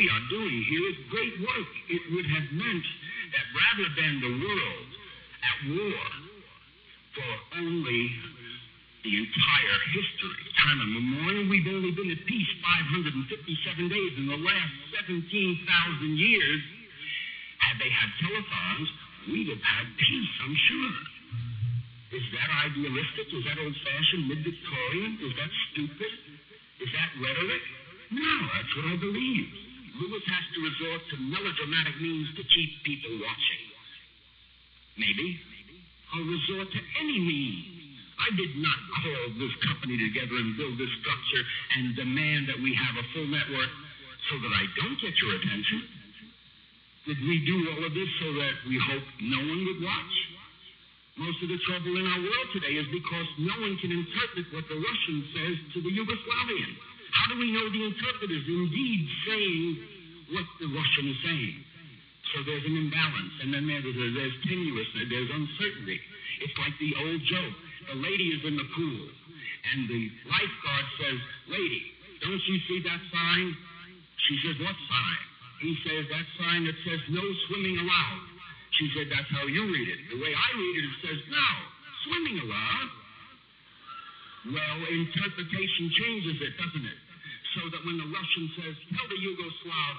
we are doing here is great work. It would have meant that rather than the world at war for only the entire history, time immemorial, we've only been at peace 557 days in the last 17,000 years. Had they had telephones, we'd have had peace, I'm sure. Is that idealistic? Is that old fashioned, mid Victorian? Is that stupid? Is that rhetoric? No, that's what I believe. Lewis has to resort to melodramatic means to keep people watching. Maybe I'll resort to any means. I did not call this company together and build this structure and demand that we have a full network so that I don't get your attention. Did we do all of this so that we hope no one would watch? Most of the trouble in our world today is because no one can interpret what the Russian says to the Yugoslavian. How do we know the interpreter is indeed saying what the Russian is saying? So there's an imbalance, and then there's, there's tenuousness, there's uncertainty. It's like the old joke. The lady is in the pool, and the lifeguard says, Lady, don't you see that sign? She says, What sign? He says, That sign that says no swimming allowed. She said, That's how you read it. The way I read it, it says, No, swimming allowed. Well, interpretation changes it, doesn't it? So that when the Russian says, Tell the Yugoslav,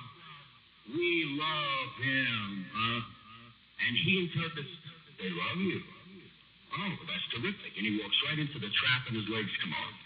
we love him, uh, and he interprets, They love you. Oh, that's terrific. And he walks right into the trap and his legs come off.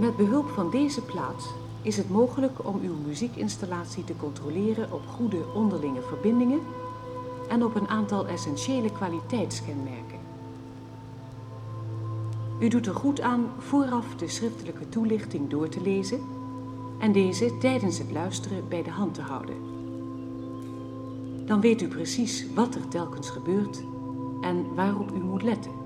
Met behulp van deze plaat is het mogelijk om uw muziekinstallatie te controleren op goede onderlinge verbindingen en op een aantal essentiële kwaliteitskenmerken. U doet er goed aan vooraf de schriftelijke toelichting door te lezen en deze tijdens het luisteren bij de hand te houden. Dan weet u precies wat er telkens gebeurt en waarop u moet letten.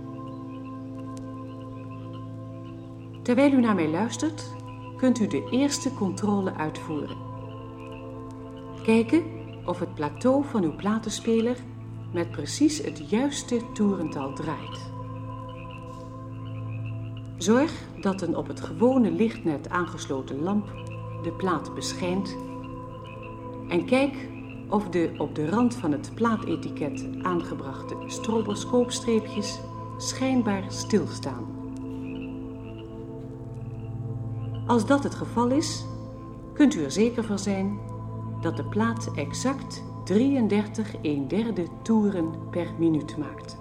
Terwijl u naar mij luistert, kunt u de eerste controle uitvoeren. Kijken of het plateau van uw platenspeler met precies het juiste toerental draait. Zorg dat een op het gewone lichtnet aangesloten lamp de plaat beschijnt en kijk of de op de rand van het plaatetiket aangebrachte stroboscoopstreepjes schijnbaar stilstaan. Als dat het geval is, kunt u er zeker van zijn dat de plaat exact 33 1 derde toeren per minuut maakt.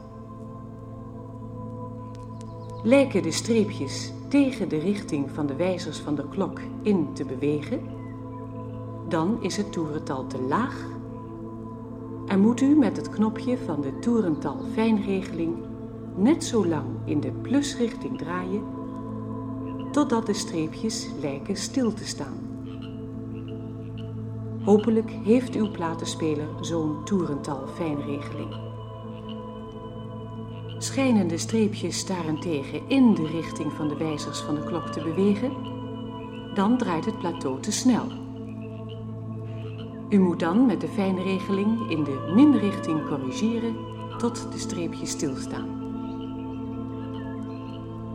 Lijken de streepjes tegen de richting van de wijzers van de klok in te bewegen, dan is het toerental te laag en moet u met het knopje van de toerental fijnregeling net zo lang in de plusrichting draaien totdat de streepjes lijken stil te staan. Hopelijk heeft uw platenspeler zo'n toerental fijnregeling. Schijnen de streepjes daarentegen in de richting van de wijzers van de klok te bewegen, dan draait het plateau te snel. U moet dan met de fijnregeling in de minrichting corrigeren tot de streepjes stilstaan.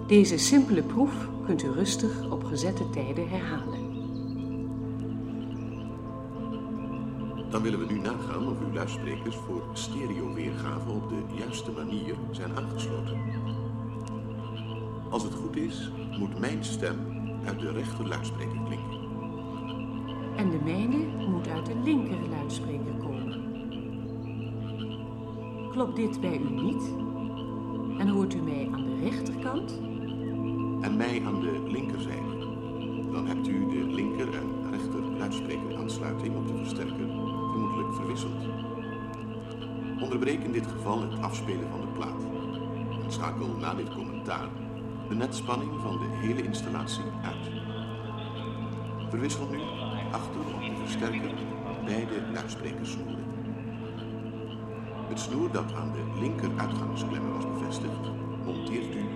Deze simpele proef kunt u rustig op gezette tijden herhalen. Dan willen we nu nagaan of uw luidsprekers voor stereoweergave op de juiste manier zijn aangesloten. Als het goed is, moet mijn stem uit de rechter luidspreker klinken. En de mijne moet uit de linker luidspreker komen. Klopt dit bij u niet? En hoort u mij aan de rechterkant? En mij aan de linkerzijde. Dan hebt u de linker en rechter luidsprekeraansluiting op de versterker vermoedelijk verwisseld. Onderbreek in dit geval het afspelen van de plaat. En schakel na dit commentaar de netspanning van de hele installatie uit. Verwissel nu achter op de versterker beide luidsprekersnoeren. Het snoer dat aan de linker uitgangsklemmer was bevestigd, monteert u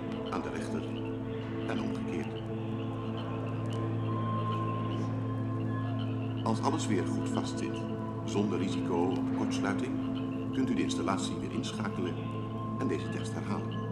Als alles weer goed vastzit, zonder risico op kortsluiting, kunt u de installatie weer inschakelen en deze test herhalen.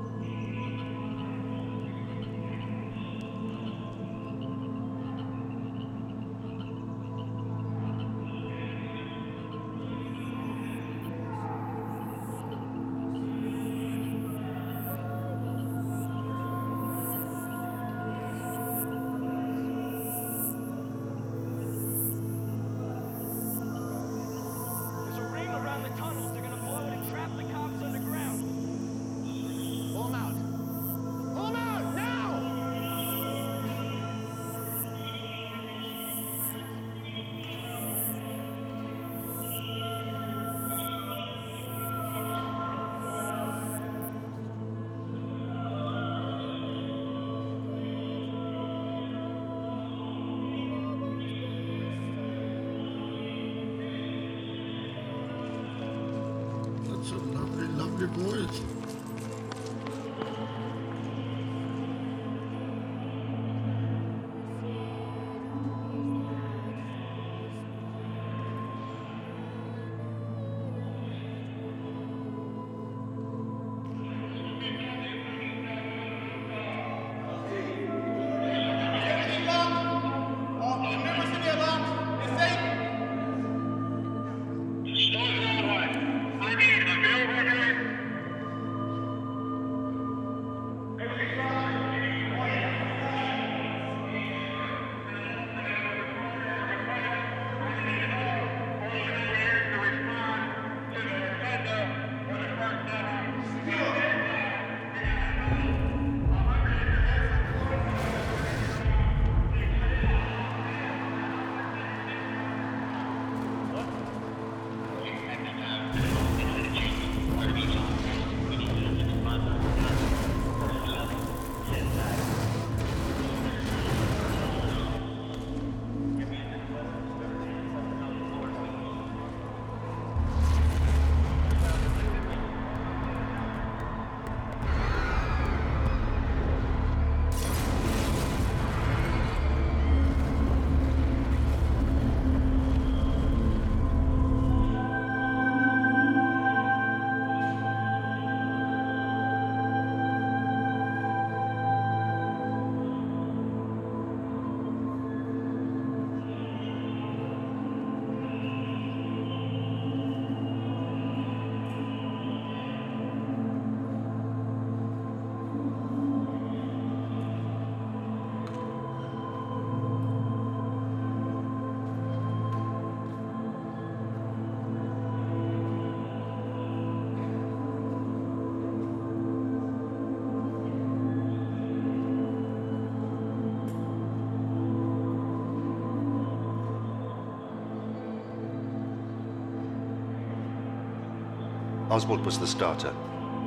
Oswald was the starter.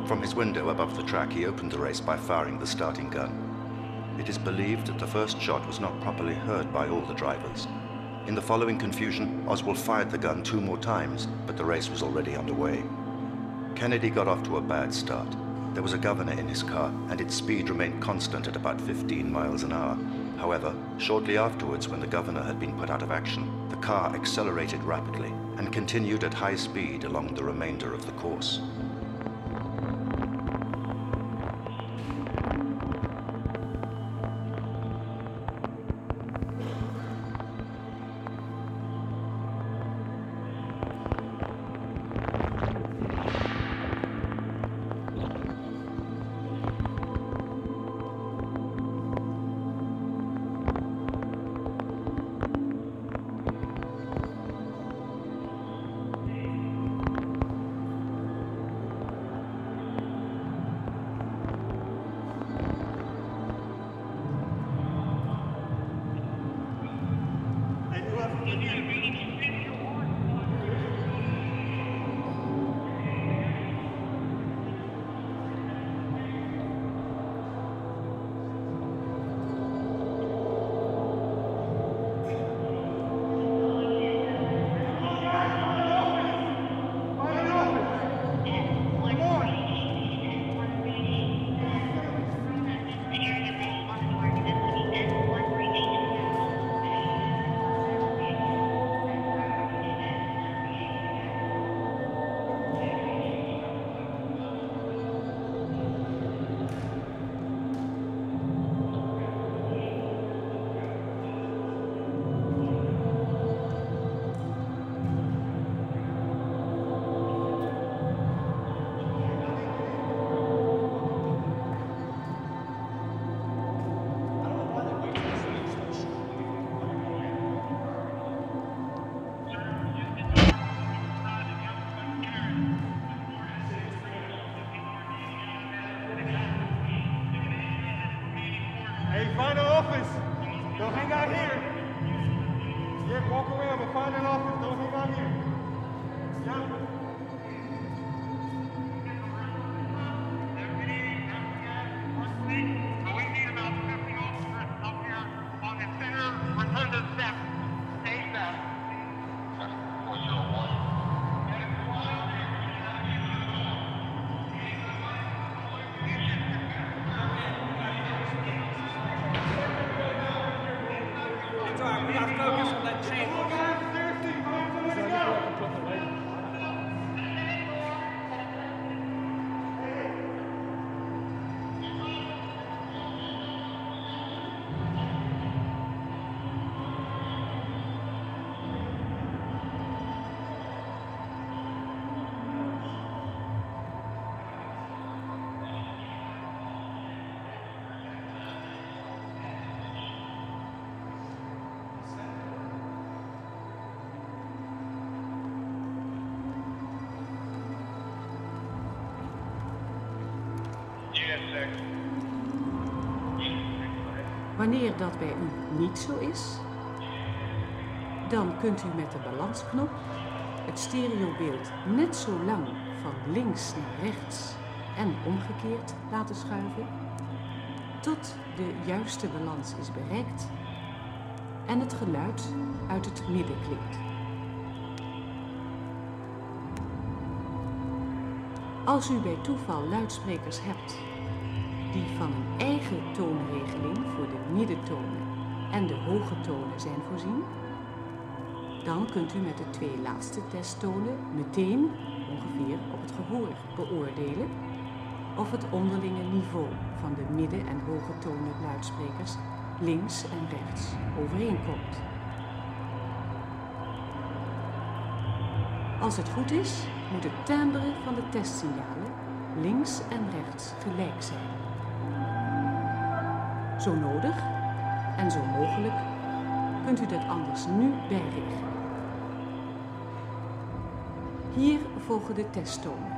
From his window above the track, he opened the race by firing the starting gun. It is believed that the first shot was not properly heard by all the drivers. In the following confusion, Oswald fired the gun two more times, but the race was already underway. Kennedy got off to a bad start. There was a governor in his car, and its speed remained constant at about 15 miles an hour. However, shortly afterwards, when the governor had been put out of action, the car accelerated rapidly and continued at high speed along the remainder of the course. Wanneer dat bij u niet zo is, dan kunt u met de balansknop het stereobeeld net zo lang van links naar rechts en omgekeerd laten schuiven, tot de juiste balans is bereikt en het geluid uit het midden klinkt. Als u bij toeval luidsprekers hebt die van een eigen toonregeling voor de middentonen en de hoge tonen zijn voorzien, dan kunt u met de twee laatste testtonen meteen ongeveer op het gehoor beoordelen of het onderlinge niveau van de midden- en hoge tonen luidsprekers links en rechts overeenkomt. Als het goed is, moet het timbre van de testsignalen links en rechts gelijk zijn. Zo nodig en zo mogelijk kunt u dat anders nu bijregelen. Hier volgen de testtonen.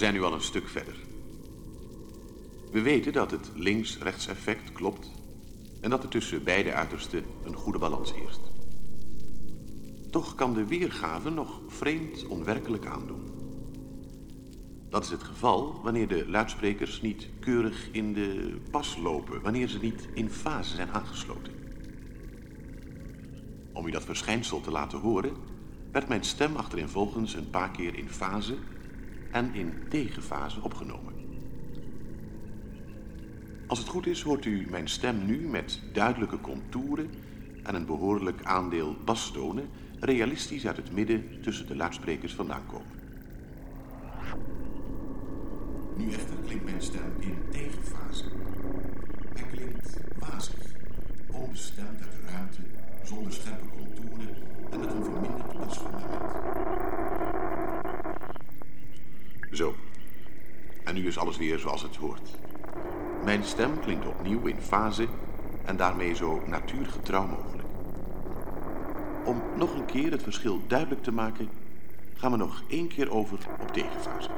Zijn nu al een stuk verder. We weten dat het links-rechts effect klopt en dat er tussen beide uitersten een goede balans heerst. Toch kan de weergave nog vreemd onwerkelijk aandoen. Dat is het geval wanneer de luidsprekers niet keurig in de pas lopen, wanneer ze niet in fase zijn aangesloten. Om u dat verschijnsel te laten horen, werd mijn stem achtereenvolgens een paar keer in fase en in tegenfase opgenomen. Als het goed is, hoort u mijn stem nu met duidelijke contouren en een behoorlijk aandeel bastonen realistisch uit het midden tussen de luidsprekers vandaan komen. Nu echter klinkt mijn stem in tegenfase. Hij klinkt wazig, onbestemd uit de ruimte, zonder scherpe contouren en met een verminderd Zo. En nu is alles weer zoals het hoort. Mijn stem klinkt opnieuw in fase en daarmee zo natuurgetrouw mogelijk. Om nog een keer het verschil duidelijk te maken, gaan we nog één keer over op tegenfase.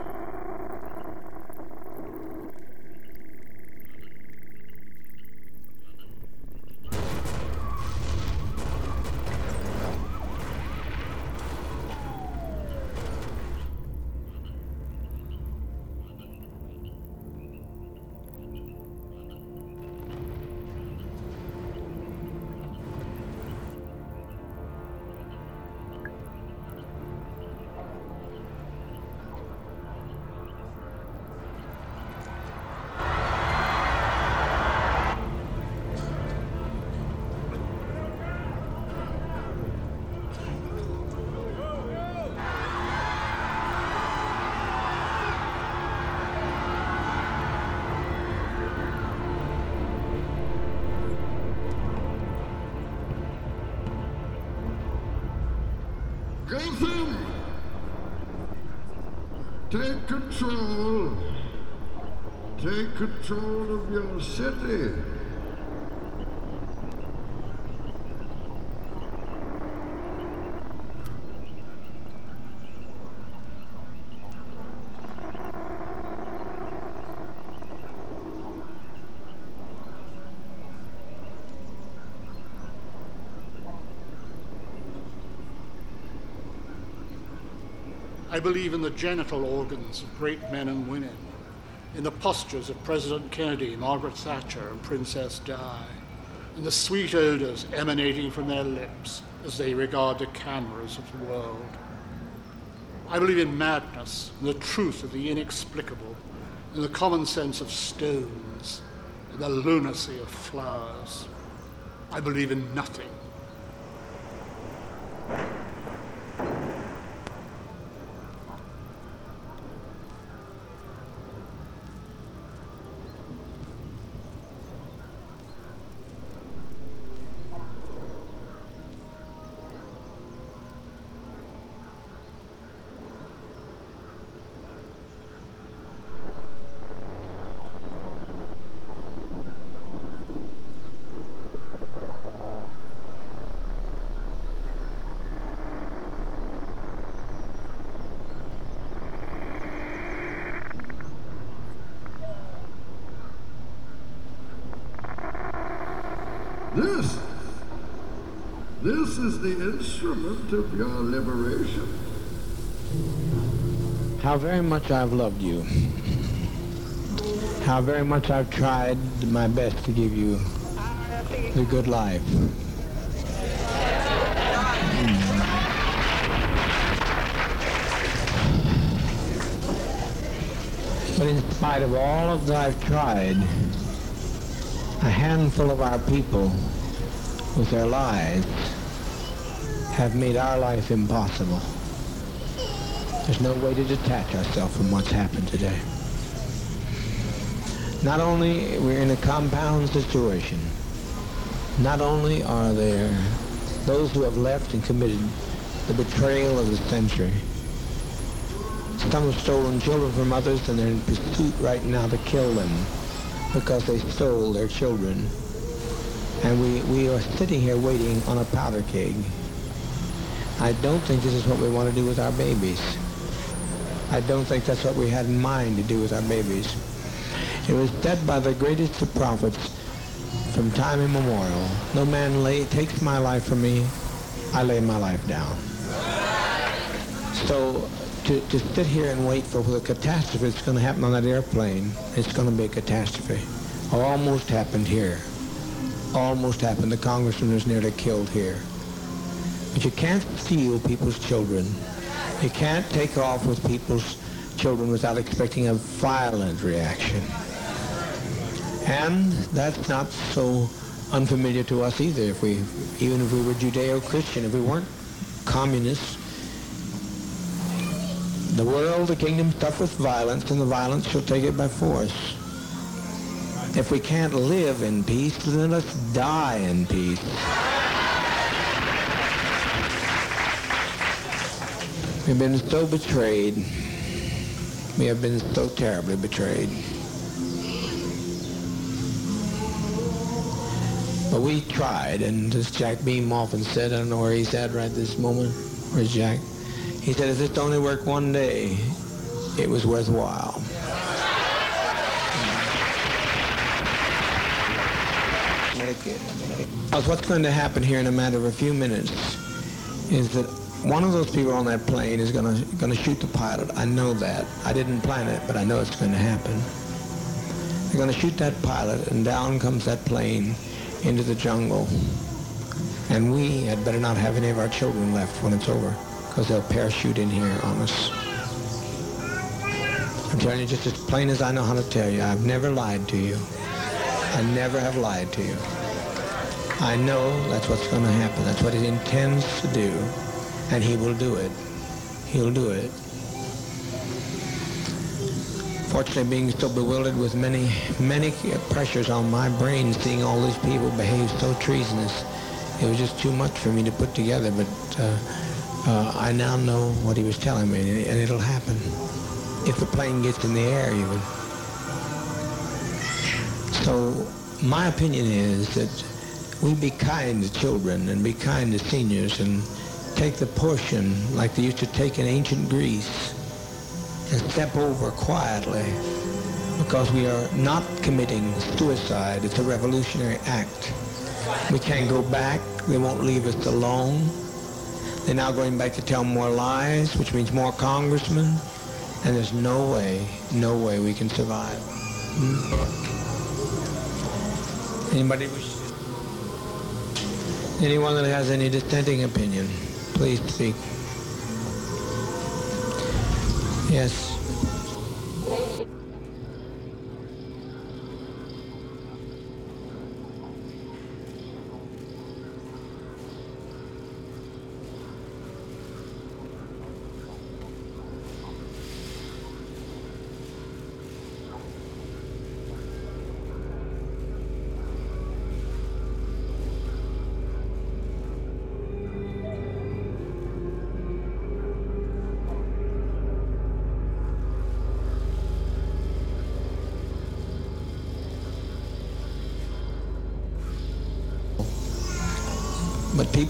Control. Take control of your city. Believe in the genital organs of great men and women, in the postures of President Kennedy, Margaret Thatcher, and Princess Di, in the sweet odors emanating from their lips as they regard the cameras of the world. I believe in madness, in the truth of the inexplicable, in the common sense of stones, in the lunacy of flowers. I believe in nothing. This, this is the instrument of your liberation. How very much I've loved you. How very much I've tried my best to give you the good life. Hmm. But in spite of all of that I've tried, a handful of our people with their lives have made our life impossible. There's no way to detach ourselves from what's happened today. Not only we're in a compound situation, not only are there those who have left and committed the betrayal of the century. Some have stolen children from others and they're in pursuit right now to kill them because they stole their children. And we, we are sitting here waiting on a powder keg. I don't think this is what we want to do with our babies. I don't think that's what we had in mind to do with our babies. It was said by the greatest of prophets from time immemorial, no man lay, takes my life from me, I lay my life down. So to, to sit here and wait for the catastrophe that's going to happen on that airplane, it's going to be a catastrophe. Almost happened here. Almost happened. The congressman was nearly killed here. But you can't steal people's children. You can't take off with people's children without expecting a violent reaction. And that's not so unfamiliar to us either. If we, even if we were Judeo-Christian, if we weren't communists, the world, the kingdom suffereth violence, and the violence shall take it by force. If we can't live in peace, then let us die in peace. We've been so betrayed. We have been so terribly betrayed. But we tried, and as Jack Beam often said, I don't know where he's at right this moment. Where's Jack? He said, if this only worked one day, it was worthwhile. What's going to happen here in a matter of a few minutes is that one of those people on that plane is going to going to shoot the pilot. I know that. I didn't plan it, but I know it's going to happen. They're going to shoot that pilot, and down comes that plane into the jungle. And we had better not have any of our children left when it's over, because they'll parachute in here on us. I'm telling you just as plain as I know how to tell you. I've never lied to you. I never have lied to you. I know that's what's going to happen. That's what it intends to do. And he will do it. He'll do it. Fortunately, being so bewildered with many, many pressures on my brain, seeing all these people behave so treasonous, it was just too much for me to put together. But uh, uh, I now know what he was telling me, and it'll happen. If the plane gets in the air, even. So my opinion is that we be kind to children and be kind to seniors and take the portion like they used to take in ancient Greece and step over quietly because we are not committing suicide. It's a revolutionary act. We can't go back. They won't leave us alone. They're now going back to tell more lies, which means more congressmen. And there's no way, no way we can survive. Hmm? Anybody? Anyone that has any dissenting opinion, please speak. Yes.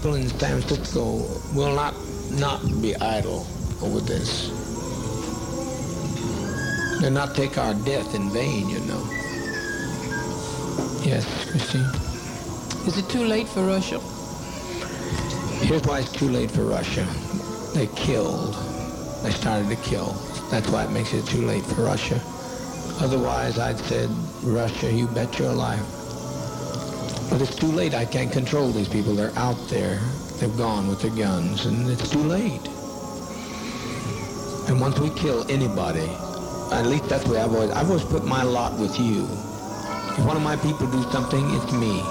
People in San Francisco will not not be idle over this. They'll not take our death in vain, you know. Yes, Christine? Is it too late for Russia? Here's why it's too late for Russia. They killed. They started to kill. That's why it makes it too late for Russia. Otherwise, I'd said, Russia, you bet your life. But it's too late. I can't control these people. They're out there. They've gone with their guns, and it's too late. And once we kill anybody, at least that's the way I've always, I've always put my lot with you. If one of my people do something, it's me.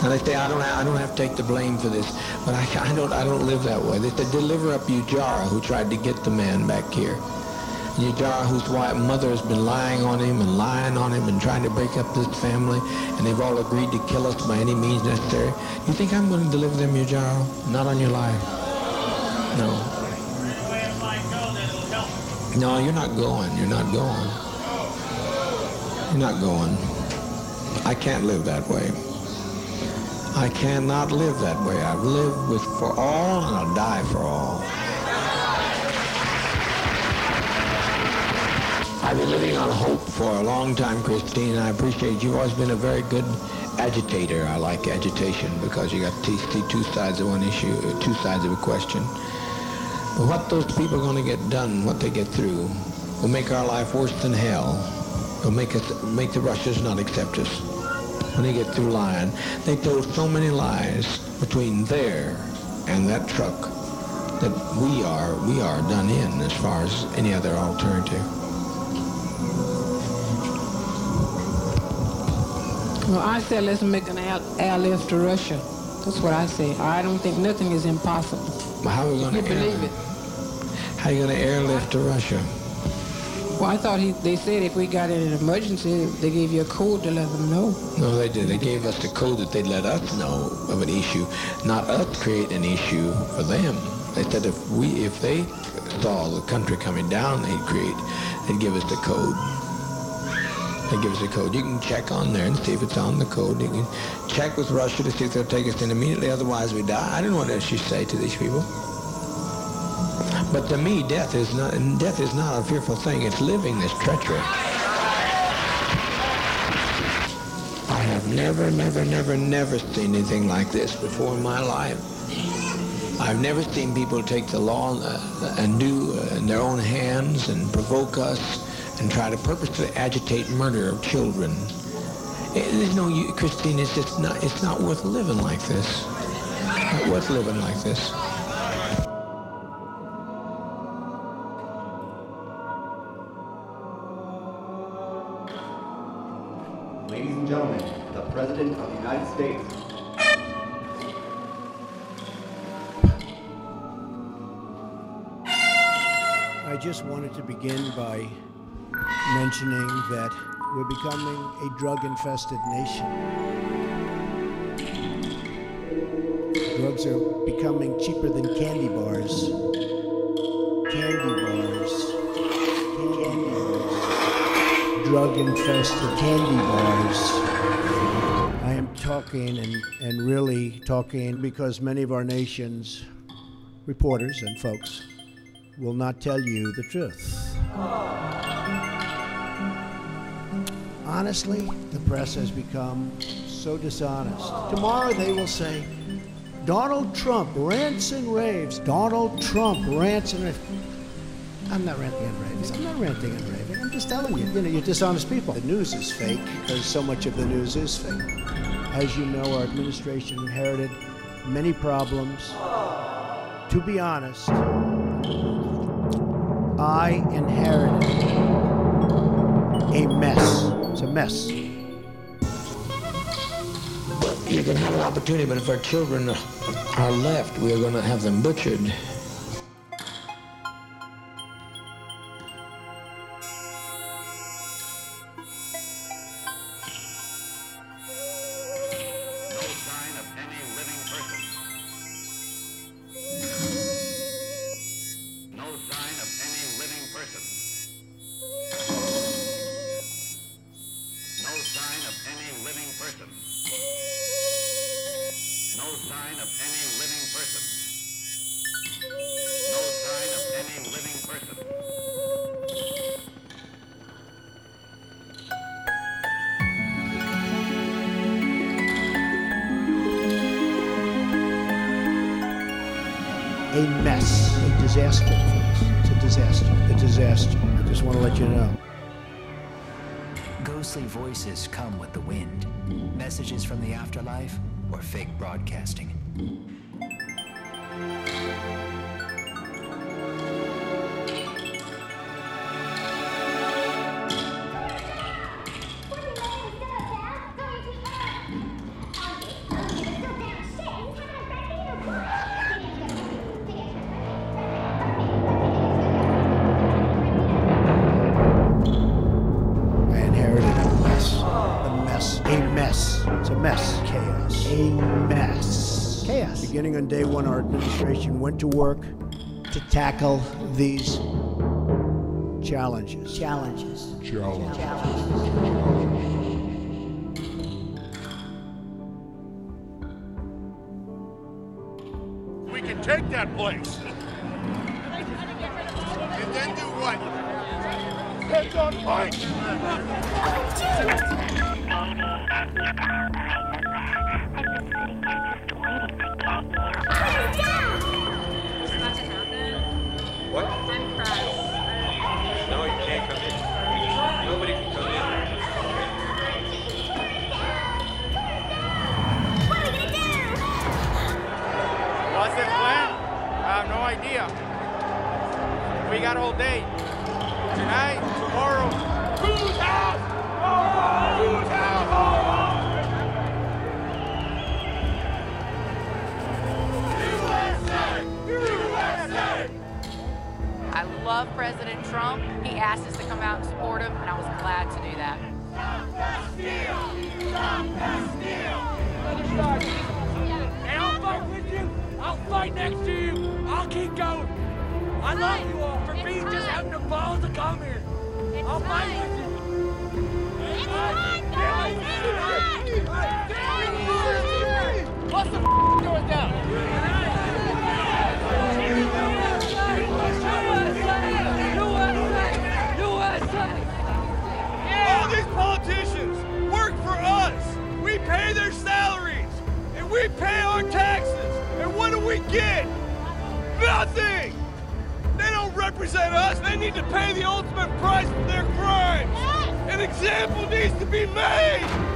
And they say I don't, have, I don't have to take the blame for this, but I, I don't, I don't live that way. They said deliver up Ujara, who tried to get the man back here. Ujara, whose wife, mother has been lying on him and lying on him and trying to break up this family, and they've all agreed to kill us by any means necessary. You think I'm going to deliver them, Ujara? Not on your life. No. No, you're not going. You're not going. You're not going. I can't live that way. I cannot live that way. I've lived with for all and I'll die for all. Been living on hope for a long time, Christine, I appreciate you've always been a very good agitator. I like agitation because you got to see two sides of one issue, uh, two sides of a question. But what those people are going to get done, what they get through, will make our life worse than hell. It'll make us, make the Russians not accept us when they get through lying. They told so many lies between there and that truck that we are we are done in as far as any other alternative. Well, I said let's make an air, airlift to Russia. That's what I say. I don't think nothing is impossible. Well, how are we going You to believe it? How are you going to airlift to Russia? Well, I thought he, they said if we got in an emergency, they gave you a code to let them know. No, they did. They gave us the code that they'd let us know of an issue, not us create an issue for them. They said if we, if they saw the country coming down, they'd create, they'd give us the code. They give us a code. You can check on there and see if it's on the code. You can check with Russia to see if they'll take us in immediately. Otherwise, we die. I don't know what else you say to these people. But to me, death is not death is not a fearful thing. It's living that's treacherous. I have never, never, never, never seen anything like this before in my life. I've never seen people take the law uh, and do uh, in their own hands and provoke us and try to purposely agitate murder of children. Eh, there's no, u- Christine, it's just not, it's not worth living like this. Not worth living like this. Ladies and gentlemen, the President of the United States. I just wanted to begin by mentioning that we're becoming a drug infested nation. Drugs are becoming cheaper than candy bars. Candy bars. Candy bars. Drug infested candy bars. I am talking and, and really talking because many of our nation's reporters and folks will not tell you the truth. Honestly, the press has become so dishonest. Tomorrow they will say, Donald Trump rants and raves. Donald Trump rants and raves. I'm not ranting and raving. I'm not ranting and raving. I'm just telling you, you know, you're dishonest people. The news is fake because so much of the news is fake. As you know, our administration inherited many problems. To be honest, I inherited a mess. It's a mess. You can have an opportunity, but if our children are left, we are going to have them butchered. Beginning on day one, our administration went to work to tackle these challenges. Challenges. Challenges. We can take that place. And then do what? Heads on flank! What? No, you can't come in. Nobody can come in. What's the plan? I have no idea. We got all day. Tonight, tomorrow. Who's house? Who's I love President Trump. He asked us to come out and support him, and I was glad to do that. I'll fight with you. I'll fight next to you. I'll keep going. I love you all for being just having the balls to come here. I'll fight with you. What's the f- going down? Pay their salaries. And we pay our taxes. And what do we get? Nothing! They don't represent us. They need to pay the ultimate price for their crimes. An example needs to be made.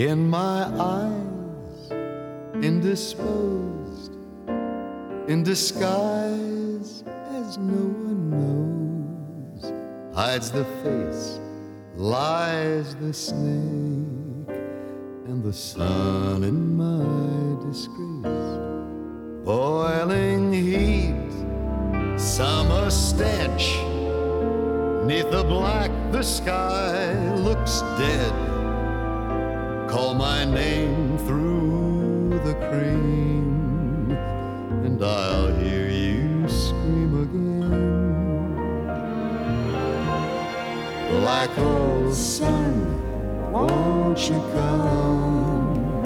In my eyes, indisposed, in disguise as no one knows, hides the face, lies the snake, and the sun in my disgrace. Boiling heat, summer stench, neath the black, the sky looks dead name through the cream, and I'll hear you scream again. Black hole sun, won't you come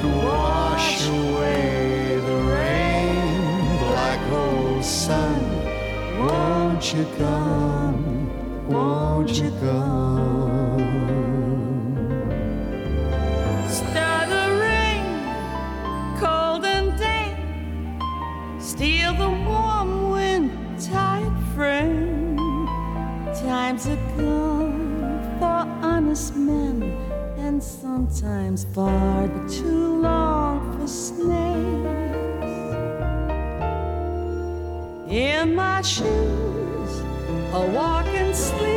to wash away the rain? Black hole sun, won't you come? Won't you come? Sometimes far too long for snakes. In my shoes, a walk and sleep,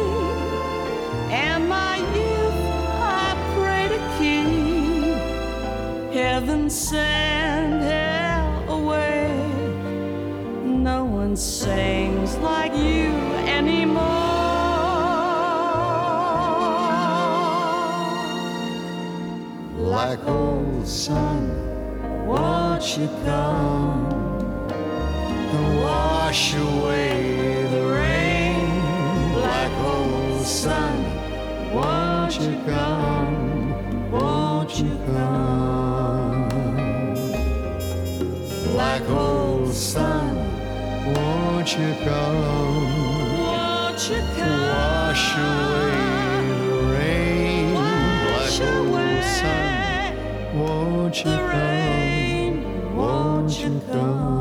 and my youth I pray to keep. Heaven send hell away. No one sings like you anymore. Black hole sun, won't you come and wash away the rain? Black hole sun, won't you come? Won't you come? Black old old sun, won't you come? Won't you come? Wash away Won't you come? rain. Won't you come?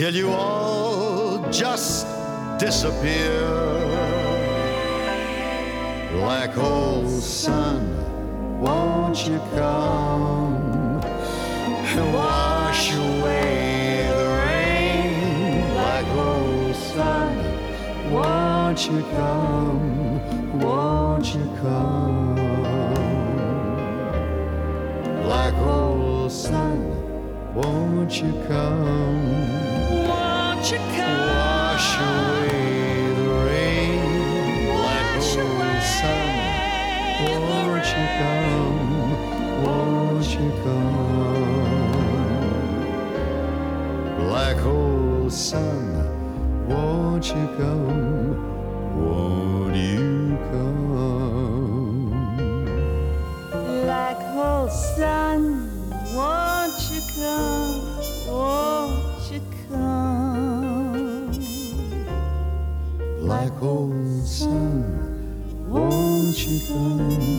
Till you all just disappear. Black hole sun, won't you come and wash away the rain? Black hole sun, won't you come? Won't you come? Black hole sun, won't you come? Sun, won't you come? Won't you come? Black hole sun, won't you come? Won't you come? Black hole sun, won't you come?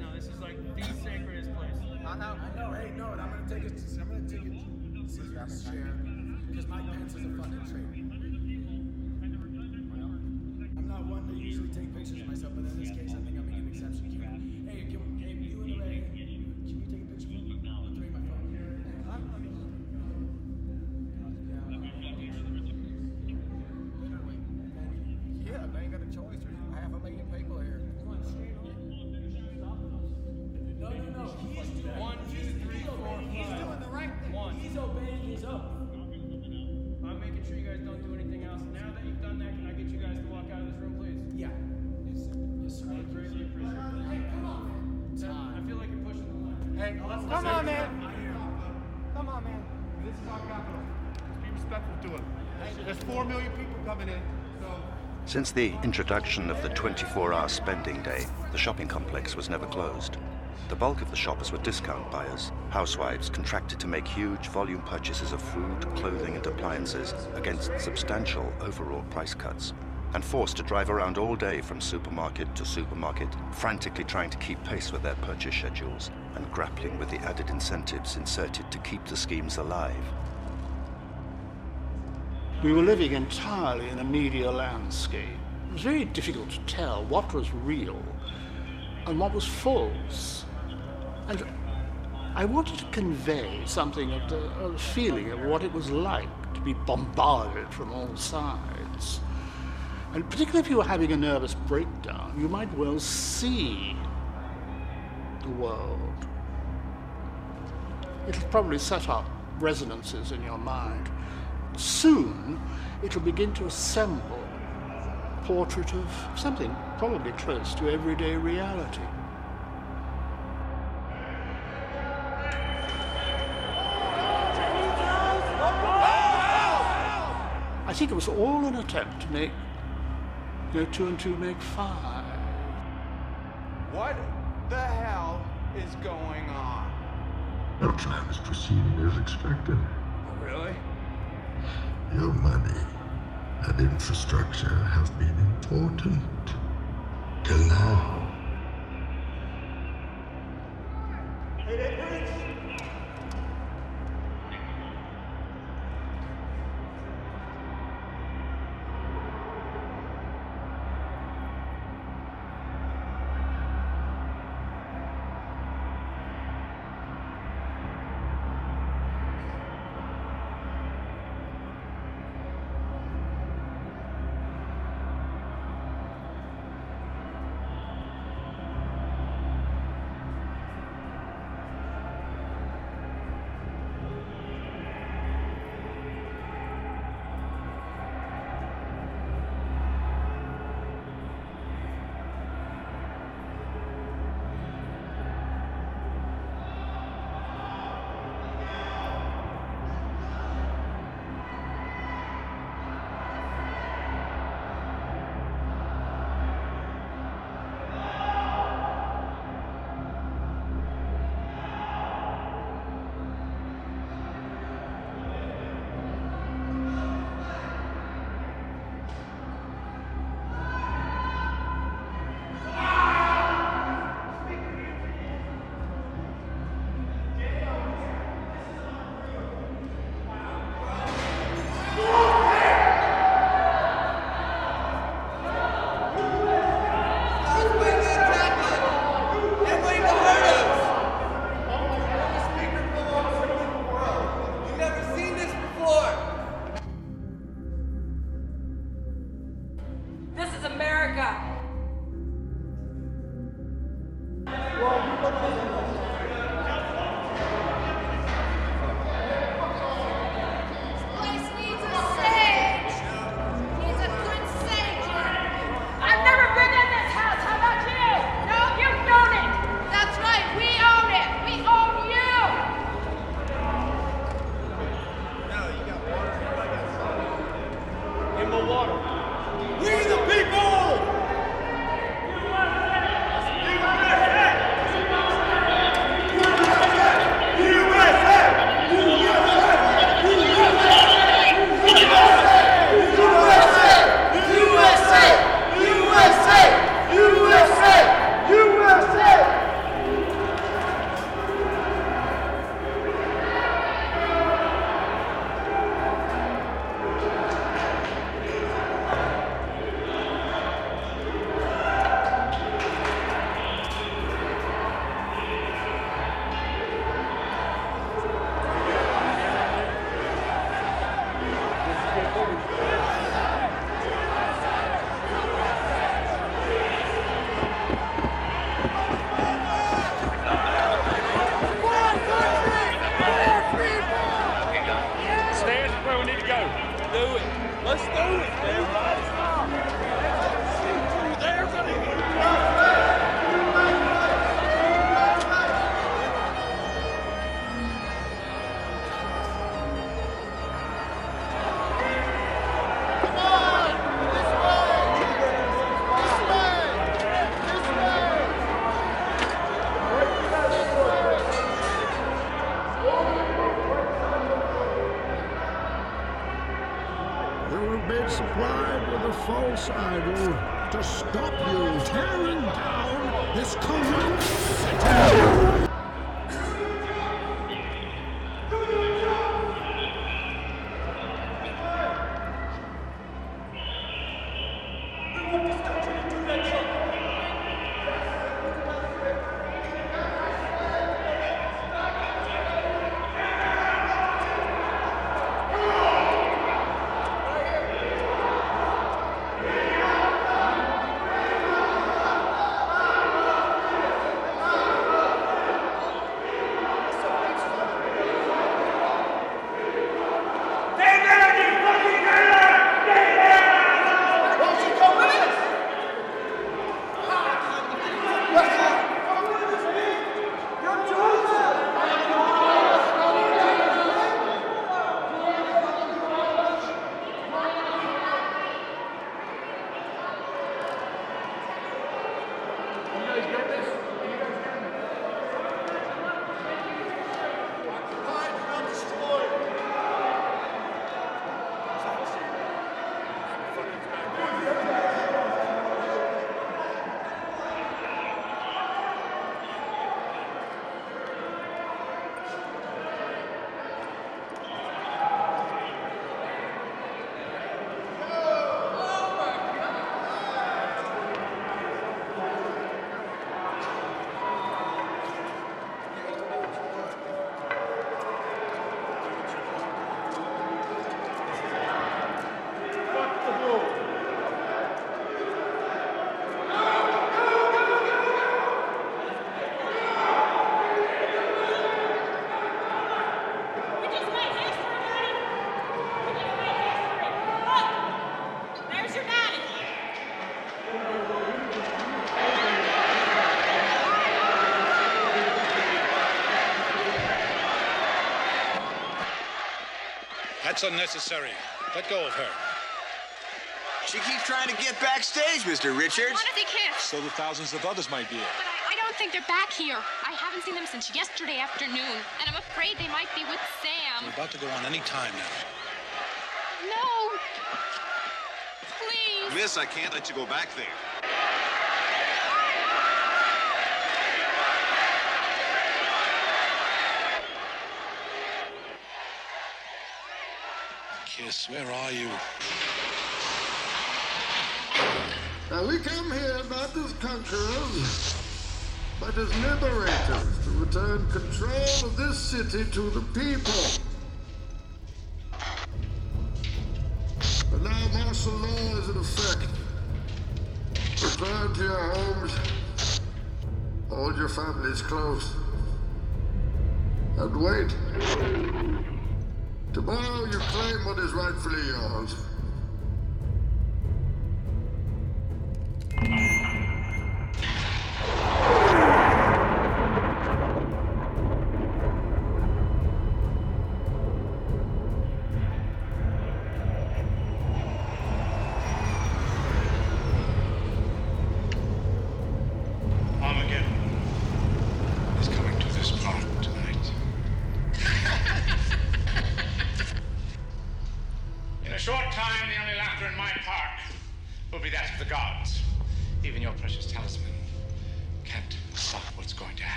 Know. This is like the sacredest place. I know. Hey, no, I'm gonna take it. I'm gonna take it to Caesar's chair because Mike Pence is a fucking traitor. One to usually take pictures of myself, but in this case, I think I'm making an exception. Hey, can, can Since the introduction of the 24 hour spending day, the shopping complex was never closed. The bulk of the shoppers were discount buyers, housewives contracted to make huge volume purchases of food, clothing, and appliances against substantial overall price cuts, and forced to drive around all day from supermarket to supermarket, frantically trying to keep pace with their purchase schedules and grappling with the added incentives inserted to keep the schemes alive. We were living entirely in a media landscape. It was very difficult to tell what was real and what was false. And I wanted to convey something of the, of the feeling of what it was like to be bombarded from all sides. And particularly if you were having a nervous breakdown, you might well see the world. It'll probably set up resonances in your mind. Soon, it'll begin to assemble a portrait of something probably close to everyday reality. I think it was all an attempt to make, you know, two and two make five. What the hell is going on? No time is proceeding as expected. Oh, really? Your money and infrastructure have been important. Till now. Unnecessary. Let go of her. She keeps trying to get backstage, Mr. Richards. What if they can't? So the thousands of others might be. But I, I don't think they're back here. I haven't seen them since yesterday afternoon, and I'm afraid they might be with Sam. We're about to go on any time now. No. Please. Miss, I can't let you go back there. Kiss, where are you? Now we come here not as conquerors, but as liberators to return control of this city to the people. But now martial law is in effect. Return to your homes. Hold your families close. And wait. Tomorrow you claim what is rightfully yours.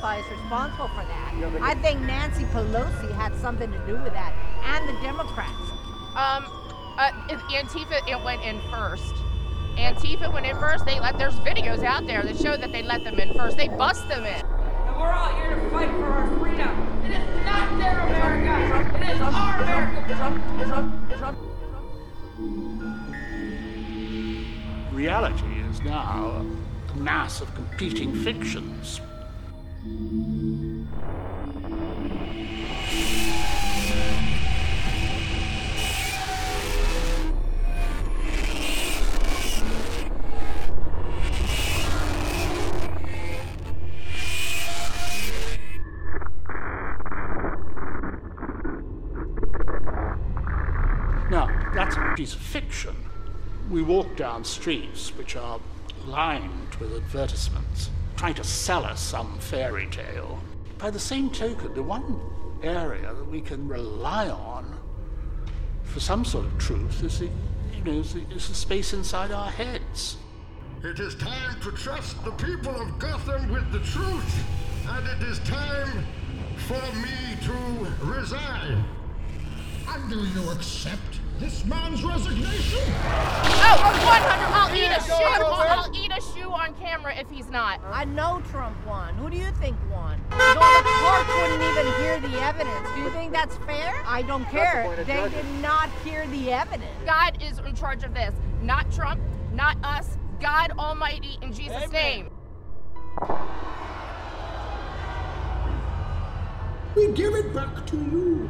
Antifa is responsible for that. I think Nancy Pelosi had something to do with that, and the Democrats. Um, uh, Antifa it went in first. Antifa went in first. They let there's videos out there that show that they let them in first. They bust them in. And we're all here to fight for our freedom. It is not their America. It is our America. Reality is now a mass of competing fictions. Walk down streets which are lined with advertisements, trying to sell us some fairy tale. By the same token, the one area that we can rely on for some sort of truth is the, you know, is the, is the space inside our heads. It is time to trust the people of Gotham with the truth, and it is time for me to resign. And do you accept this man's resignation? Oh, 100. I'll eat a shoe. I'll, eat a shoe on camera if he's not. I know Trump won. Who do you think won? Because all the courts wouldn't even hear the evidence. Do you think that's fair? I don't That's the care. They judging. did not hear the evidence. God is in charge of this, not Trump, not us. God Almighty in Jesus' name. We give it back to you.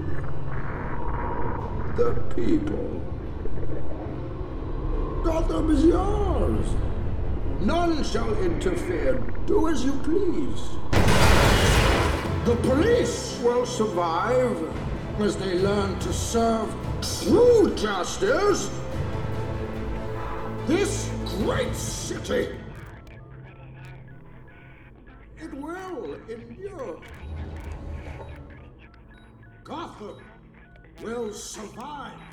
The people. Gotham is yours. None shall interfere. Do as you please. The police will survive as they learn to serve true justice. This great city. It will endure. Gotham will survive.